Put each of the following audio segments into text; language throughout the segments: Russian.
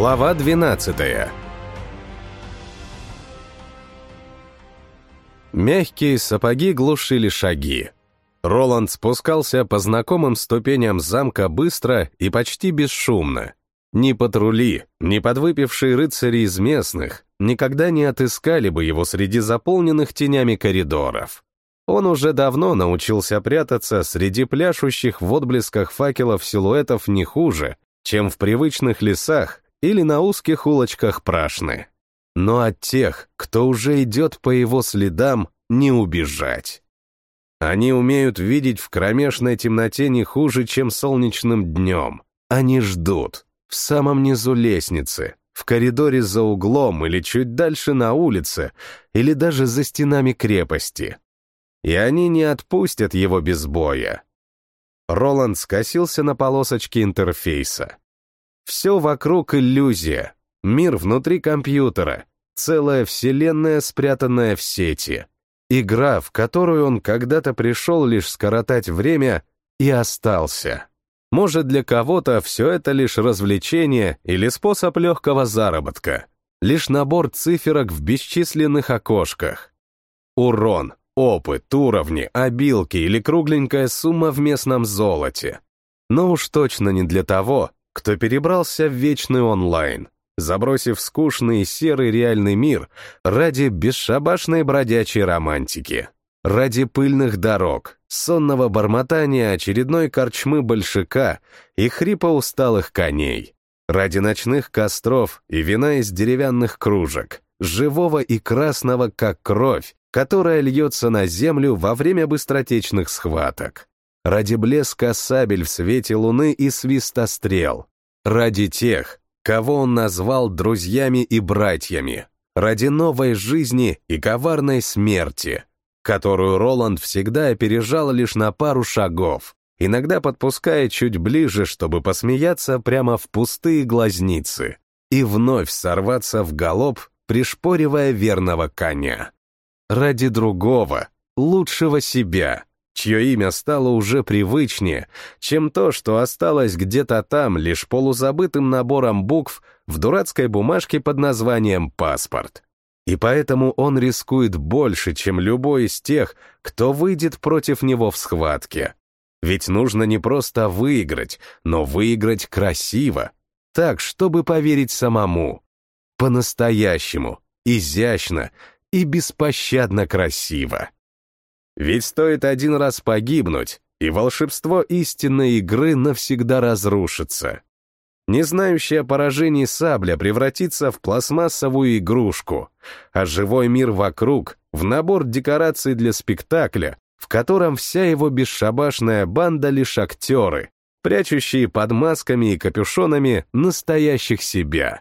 Глава 12 Мягкие сапоги глушили шаги. Роланд спускался по знакомым ступеням замка быстро и почти бесшумно. Ни патрули, ни подвыпившие рыцари из местных никогда не отыскали бы его среди заполненных тенями коридоров. Он уже давно научился прятаться среди пляшущих в отблесках факелов силуэтов не хуже, чем в привычных лесах или на узких улочках Прашны. Но от тех, кто уже идет по его следам, не убежать. Они умеют видеть в кромешной темноте не хуже, чем солнечным днем. Они ждут, в самом низу лестницы, в коридоре за углом или чуть дальше на улице, или даже за стенами крепости. И они не отпустят его без боя. Роланд скосился на полосочке интерфейса. Все вокруг иллюзия, мир внутри компьютера, целая вселенная, спрятанная в сети. Игра, в которую он когда-то пришел лишь скоротать время и остался. Может, для кого-то все это лишь развлечение или способ легкого заработка, лишь набор циферок в бесчисленных окошках. Урон, опыт, уровни, обилки или кругленькая сумма в местном золоте. Но уж точно не для того, кто перебрался в вечный онлайн, забросив скучный серый реальный мир ради бесшабашной бродячей романтики. Ради пыльных дорог, сонного бормотания очередной корчмы большака и хрипа усталых коней. Ради ночных костров и вина из деревянных кружек, живого и красного, как кровь, которая льется на землю во время быстротечных схваток. Ради блеска сабель в свете луны и свиста стрел. Ради тех, кого он назвал друзьями и братьями. Ради новой жизни и коварной смерти — которую Роланд всегда опережал лишь на пару шагов, иногда подпуская чуть ближе, чтобы посмеяться прямо в пустые глазницы и вновь сорваться в галоп, пришпоривая верного коня. Ради другого, лучшего себя, чье имя стало уже привычнее, чем то, что осталось где-то там лишь полузабытым набором букв в дурацкой бумажке под названием «паспорт». И поэтому он рискует больше, чем любой из тех, кто выйдет против него в схватке. Ведь нужно не просто выиграть, но выиграть красиво, так, чтобы поверить самому. По-настоящему, изящно и беспощадно красиво. Ведь стоит один раз погибнуть, и волшебство истинной игры навсегда разрушится. Не знающая поражений сабля превратится в пластмассовую игрушку, а живой мир вокруг — в набор декораций для спектакля, в котором вся его бесшабашная банда лишь актеры, прячущие под масками и капюшонами настоящих себя,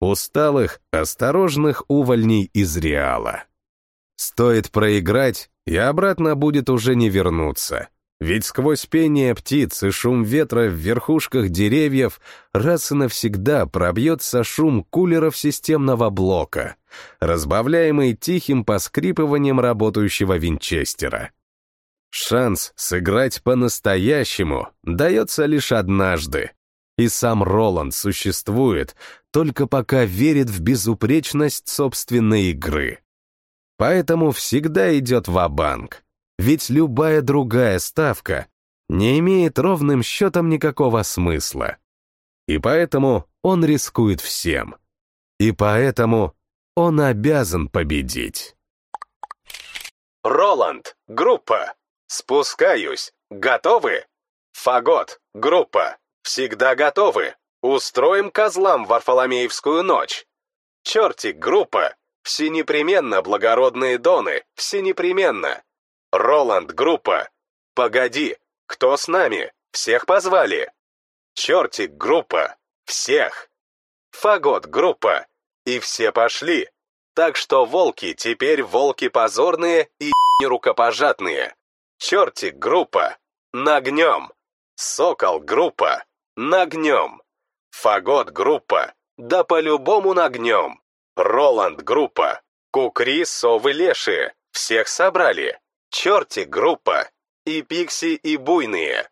усталых, осторожных увольней из Реала. Стоит проиграть, и обратно будет уже не вернуться. Ведь сквозь пение птиц и шум ветра в верхушках деревьев раз и навсегда пробьется шум кулеров системного блока, разбавляемый тихим поскрипыванием работающего винчестера. Шанс сыграть по-настоящему дается лишь однажды, и сам Роланд существует только пока верит в безупречность собственной игры. Поэтому всегда идет ва-банк ведь любая другая ставка не имеет ровным счетом никакого смысла. И поэтому он рискует всем. И поэтому он обязан победить. Роланд, группа. Спускаюсь. Готовы? Фагот, группа. Всегда готовы. Устроим козлам Варфоломеевскую ночь. Чертик, группа. Все непременно, благородные доны, все непременно. Роланд, группа! Погоди, кто с нами? Всех позвали? Чертик, группа! Всех! Фагот, группа! И все пошли. Так что волки теперь волки позорные и нерукопожатные. Чертик, группа! Нагнем! Сокол, группа! Нагнем! Фагот, группа! Да по-любому нагнем! Роланд, группа! Кукри, совы, лешие! Всех собрали! Черти группа, и Пикси, и Буйные.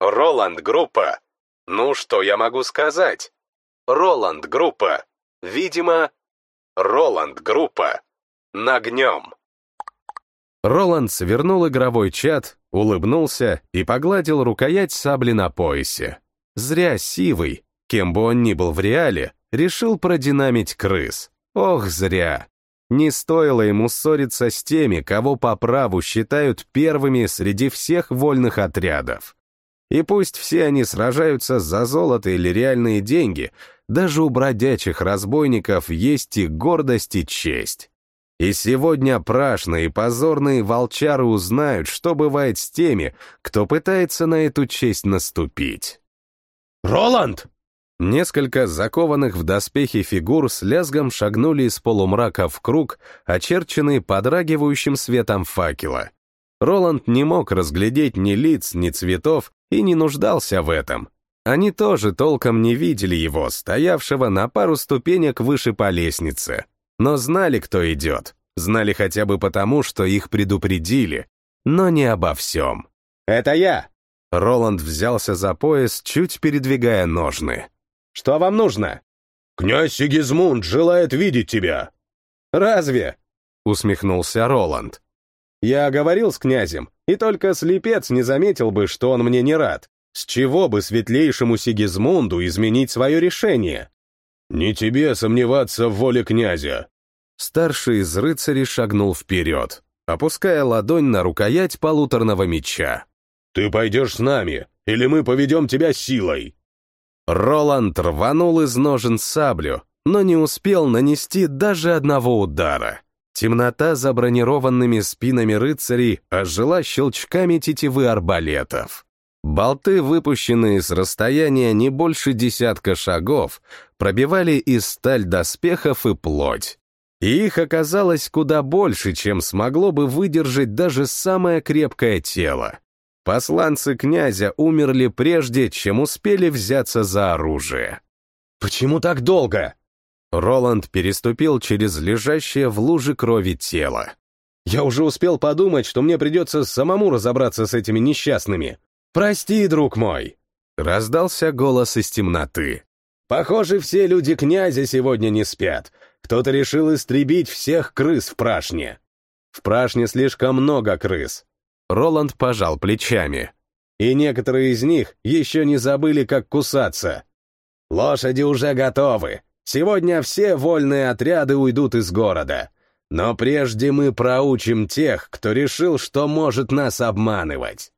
Роланд группа. Ну, что я могу сказать? Роланд Группа. Видимо, Роланд Группа. Нагнем. Роланд свернул игровой чат, улыбнулся и погладил рукоять сабли на поясе. Зря Сивый, кем бы он ни был в реале, решил продинамить крыс. Ох, зря. Не стоило ему ссориться с теми, кого по праву считают первыми среди всех вольных отрядов. И пусть все они сражаются за золото или реальные деньги, даже у бродячих разбойников есть и гордость, и честь. И сегодня прашные и позорные волчары узнают, что бывает с теми, кто пытается на эту честь наступить. «Роланд!» Несколько закованных в доспехи фигур с лязгом шагнули из полумрака в круг, очерченный подрагивающим светом факела. Роланд не мог разглядеть ни лиц, ни цветов и не нуждался в этом. Они тоже толком не видели его, стоявшего на пару ступенек выше по лестнице. Но знали, кто идет. Знали хотя бы потому, что их предупредили. Но не обо всем. «Это я!» Роланд взялся за пояс, чуть передвигая ножны. Что вам нужно?» «Князь Сигизмунд желает видеть тебя». «Разве?» — усмехнулся Роланд. «Я говорил с князем, и только слепец не заметил бы, что он мне не рад. С чего бы светлейшему Сигизмунду изменить свое решение?» «Не тебе сомневаться в воле князя». Старший из рыцарей шагнул вперед, опуская ладонь на рукоять полуторного меча. «Ты пойдешь с нами, или мы поведем тебя силой?» Роланд рванул из ножен саблю, но не успел нанести даже одного удара. Темнота за бронированными спинами рыцарей ожила щелчками тетивы арбалетов. Болты, выпущенные с расстояния не больше десятка шагов, пробивали и сталь доспехов и плоть. И их оказалось куда больше, чем смогло бы выдержать даже самое крепкое тело. Посланцы князя умерли прежде, чем успели взяться за оружие. «Почему так долго?» Роланд переступил через лежащее в луже крови тело. «Я уже успел подумать, что мне придется самому разобраться с этими несчастными. Прости, друг мой!» Раздался голос из темноты. «Похоже, все люди князя сегодня не спят. Кто-то решил истребить всех крыс в прашне. В прашне слишком много крыс. Роланд пожал плечами. И некоторые из них еще не забыли, как кусаться. Лошади уже готовы. Сегодня все вольные отряды уйдут из города. Но прежде мы проучим тех, кто решил, что может нас обманывать.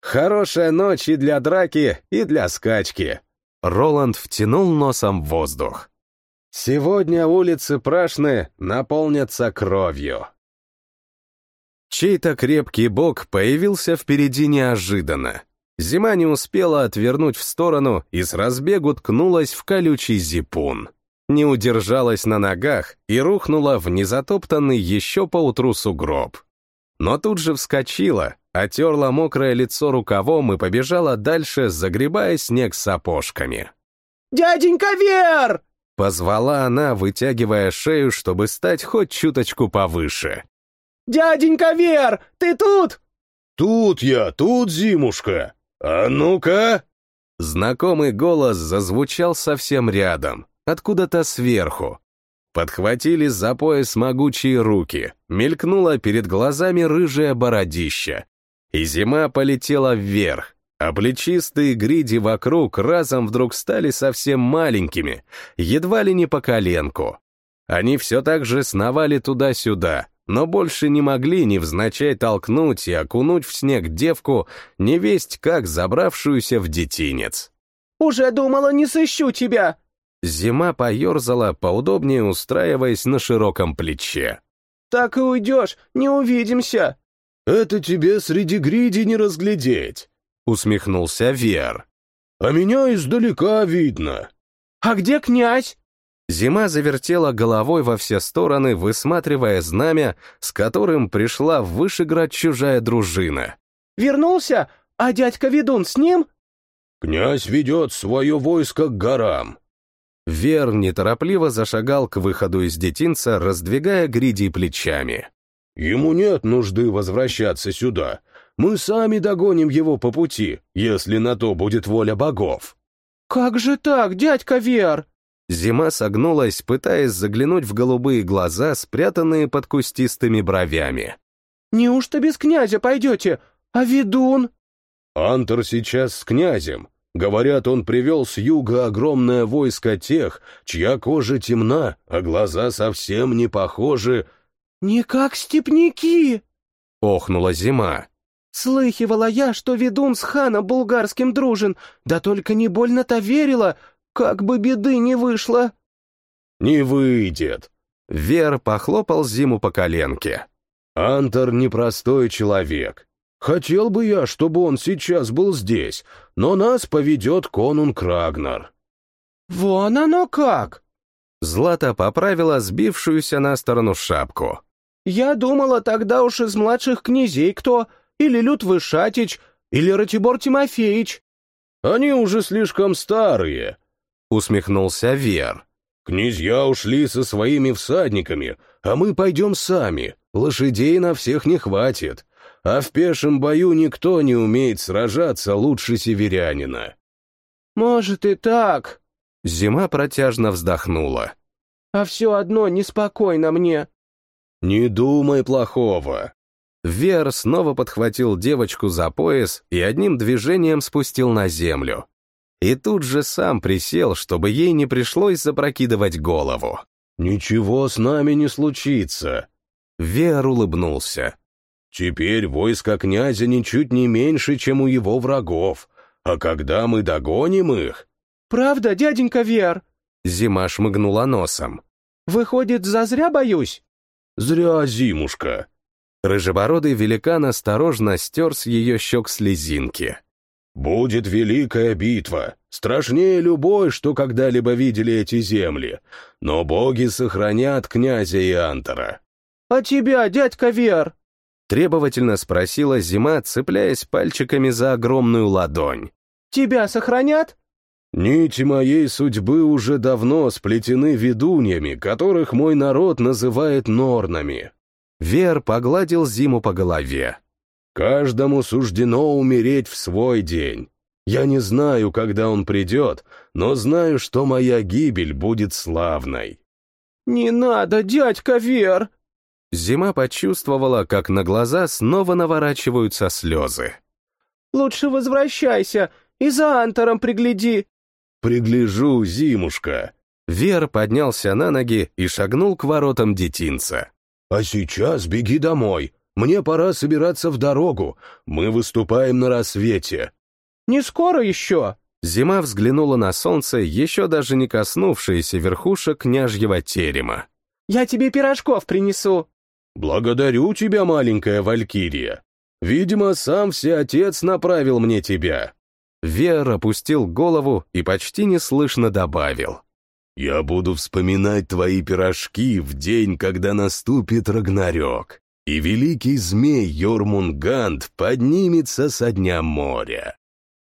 Хорошая ночь и для драки, и для скачки. Роланд втянул носом воздух. Сегодня улицы Прашны наполнятся кровью. Чей-то крепкий бок появился впереди неожиданно. Зима не успела отвернуть в сторону и с разбегу ткнулась в колючий зипун. Не удержалась на ногах и рухнула в незатоптанный еще поутру сугроб. Но тут же вскочила, отерла мокрое лицо рукавом и побежала дальше, загребая снег сапожками. «Дяденька Вер!» — позвала она, вытягивая шею, чтобы стать хоть чуточку повыше. «Дяденька Вер, ты тут?» «Тут я, тут, зимушка! А ну-ка!» Знакомый голос зазвучал совсем рядом, откуда-то сверху. Подхватили за пояс могучие руки, мелькнуло перед глазами рыжее бородище. И зима полетела вверх, а плечистые гриди вокруг разом вдруг стали совсем маленькими, едва ли не по коленку. Они все так же сновали туда-сюда, но больше не могли невзначай толкнуть и окунуть в снег девку, невесть как забравшуюся в детинец. «Уже думала, не сыщу тебя!» Зима поерзала, поудобнее устраиваясь на широком плече. «Так и уйдешь, не увидимся!» «Это тебе среди гриди не разглядеть!» — усмехнулся Вер. «А меня издалека видно!» «А где князь?» Зима завертела головой во все стороны, высматривая знамя, с которым пришла в Вышеград чужая дружина. «Вернулся? А дядька Ведун с ним?» «Князь ведет свое войско к горам». Вер неторопливо зашагал к выходу из детинца, раздвигая гриди плечами. «Ему нет нужды возвращаться сюда. Мы сами догоним его по пути, если на то будет воля богов». «Как же так, дядька Вер?» Зима согнулась, пытаясь заглянуть в голубые глаза, спрятанные под кустистыми бровями. «Неужто без князя пойдете? А ведун?» «Антер сейчас с князем. Говорят, он привел с юга огромное войско тех, чья кожа темна, а глаза совсем не похожи...» «Не как степняки!» — охнула зима. «Слыхивала я, что ведун с ханом булгарским дружен, да только не больно-то верила, как бы беды не вышло!» «Не выйдет!» Вер похлопал Зиму по коленке. «Антер непростой человек. Хотел бы я, чтобы он сейчас был здесь, но нас поведет конунг Рагнар». «Вон оно как!» Злата поправила сбившуюся на сторону шапку. «Я думала, тогда уж из младших князей кто, или Люд Вышатич, или Ратибор Тимофеич». «Они уже слишком старые», — усмехнулся Вер. «Князья ушли со своими всадниками, а мы пойдем сами. Лошадей на всех не хватит, а в пешем бою никто не умеет сражаться лучше северянина». «Может и так», — Зима протяжно вздохнула. «А все одно неспокойно мне». «Не думай плохого». Вер снова подхватил девочку за пояс и одним движением спустил на землю и тут же сам присел, чтобы ей не пришлось запрокидывать голову. «Ничего с нами не случится», — Веар улыбнулся. «Теперь войско князя ничуть не меньше, чем у его врагов, а когда мы догоним их...» «Правда, дяденька Веар?» Зима шмыгнула носом. «Выходит, зазря боюсь?» «Зря, Зимушка». Рыжебородый великан осторожно стер с ее щек слезинки. Будет великая битва, страшнее любой, что когда-либо видели эти земли, но боги сохранят князя и Антора. «А тебя, дядька Вер?» Требовательно спросила зима, цепляясь пальчиками за огромную ладонь. «Тебя сохранят?» Нити моей судьбы уже давно сплетены ведуньями, которых мой народ называет норнами. Вер погладил зиму по голове. Каждому суждено умереть в свой день. Я не знаю, когда он придет, но знаю, что моя гибель будет славной. «Не надо, дядька Вер!» Зима почувствовала, как на глаза снова наворачиваются слезы. «Лучше возвращайся и за Антором пригляди». «Пригляжу, Зимушка». Вер поднялся на ноги и шагнул к воротам детинца. «А сейчас беги домой, мне пора собираться в дорогу. Мы выступаем на рассвете». «Не скоро еще?» Зима взглянула на солнце, еще даже не коснувшееся верхушек княжьего терема. «Я тебе пирожков принесу». «Благодарю тебя, маленькая валькирия. Видимо, сам Всеотец направил мне тебя». Вер опустил голову и почти неслышно добавил. «Я буду вспоминать твои пирожки в день, когда наступит Рагнарёк и великий змей Йормунганд поднимется со дня моря.